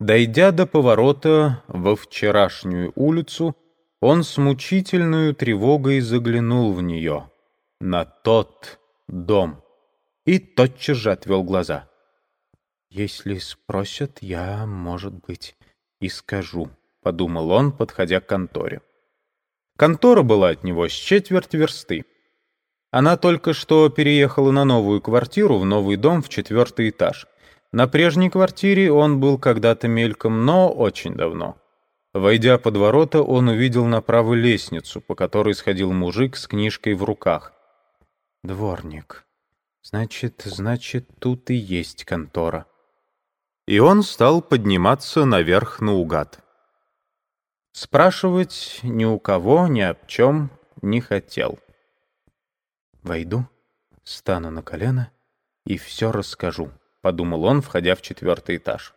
Дойдя до поворота во вчерашнюю улицу, он с мучительной тревогой заглянул в нее, на тот дом, и тотчас же отвел глаза. «Если спросят, я, может быть, и скажу», — подумал он, подходя к конторе. Контора была от него с четверть версты. Она только что переехала на новую квартиру в новый дом в четвертый этаж. На прежней квартире он был когда-то мельком, но очень давно. Войдя под ворота, он увидел направо лестницу, по которой сходил мужик с книжкой в руках. «Дворник. Значит, значит, тут и есть контора». И он стал подниматься наверх наугад. Спрашивать ни у кого, ни об чем не хотел. «Войду, стану на колено и все расскажу», — подумал он, входя в четвертый этаж.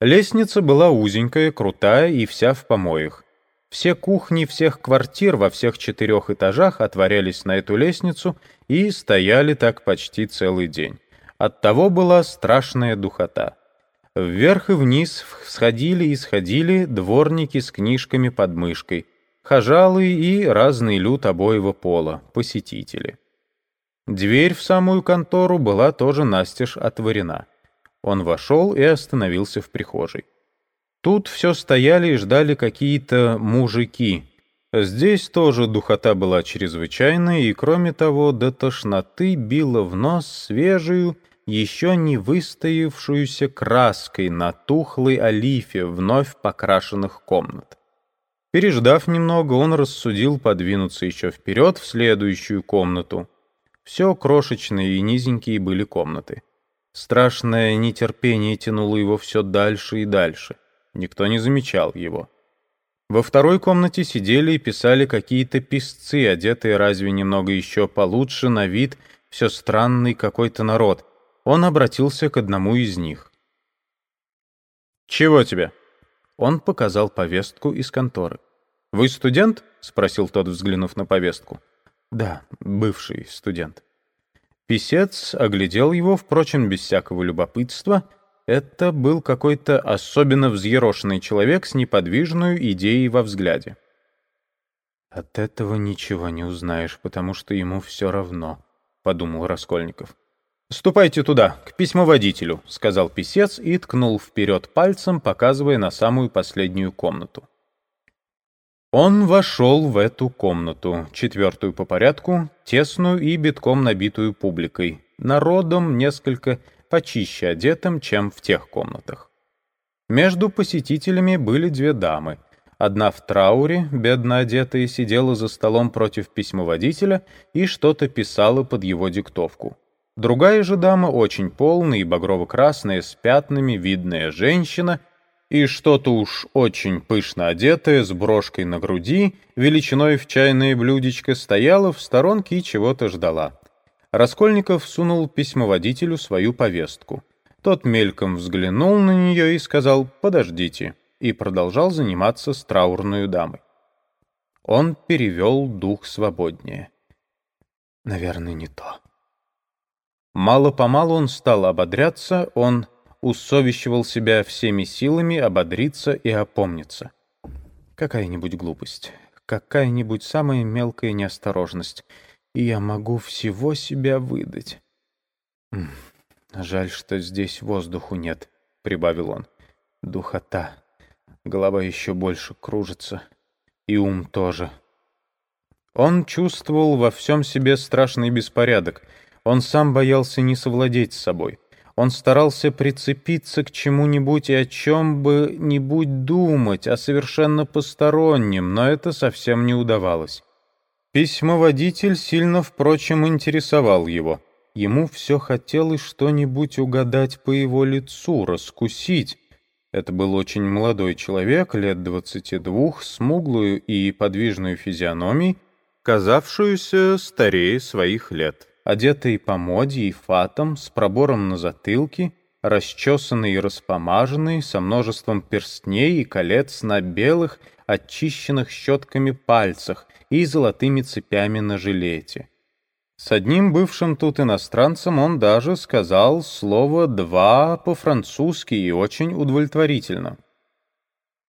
Лестница была узенькая, крутая и вся в помоях. Все кухни всех квартир во всех четырех этажах отворялись на эту лестницу и стояли так почти целый день. Оттого была страшная духота. Вверх и вниз сходили и сходили дворники с книжками под мышкой, хожалы и разный люд обоего пола, посетители. Дверь в самую контору была тоже настежь отворена. Он вошел и остановился в прихожей. Тут все стояли и ждали какие-то мужики. Здесь тоже духота была чрезвычайная, и кроме того, до тошноты била в нос свежую, еще не выстоявшуюся краской на тухлой олифе вновь покрашенных комнат. Переждав немного, он рассудил подвинуться еще вперед в следующую комнату. Все крошечные и низенькие были комнаты. Страшное нетерпение тянуло его все дальше и дальше. Никто не замечал его. Во второй комнате сидели и писали какие-то писцы, одетые разве немного еще получше на вид, все странный какой-то народ. Он обратился к одному из них. «Чего тебе?» Он показал повестку из конторы. «Вы студент?» — спросил тот, взглянув на повестку. «Да, бывший студент». Писец оглядел его, впрочем, без всякого любопытства. Это был какой-то особенно взъерошенный человек с неподвижной идеей во взгляде. «От этого ничего не узнаешь, потому что ему все равно», — подумал Раскольников. «Ступайте туда, к письмоводителю», — сказал писец и ткнул вперед пальцем, показывая на самую последнюю комнату. Он вошел в эту комнату, четвертую по порядку, тесную и битком набитую публикой, народом несколько почище одетым, чем в тех комнатах. Между посетителями были две дамы. Одна в трауре, бедно одетая, сидела за столом против письмоводителя и что-то писала под его диктовку. Другая же дама, очень полная и багрово-красная, с пятнами, видная женщина, и что-то уж очень пышно одетая, с брошкой на груди, величиной в чайное блюдечко, стояла в сторонке и чего-то ждала. Раскольников сунул письмоводителю свою повестку. Тот мельком взглянул на нее и сказал «подождите», и продолжал заниматься с траурной дамой. Он перевел дух свободнее. «Наверное, не то». Мало-помалу он стал ободряться, он усовещивал себя всеми силами ободриться и опомниться. Какая-нибудь глупость, какая-нибудь самая мелкая неосторожность, и я могу всего себя выдать. «Жаль, что здесь воздуху нет», — прибавил он. «Духота. Голова еще больше кружится. И ум тоже». Он чувствовал во всем себе страшный беспорядок — он сам боялся не совладеть с собой. Он старался прицепиться к чему-нибудь и о чем бы нибудь думать, о совершенно постороннем, но это совсем не удавалось. Письмоводитель сильно, впрочем, интересовал его. Ему все хотелось что-нибудь угадать по его лицу, раскусить. Это был очень молодой человек, лет двадцати двух, смуглую и подвижную физиономией, казавшуюся старее своих лет одетый по моде и фатом, с пробором на затылке, расчесанный и распомаженный, со множеством перстней и колец на белых, очищенных щетками пальцах и золотыми цепями на жилете. С одним бывшим тут иностранцем он даже сказал слово «два» по-французски и очень удовлетворительно.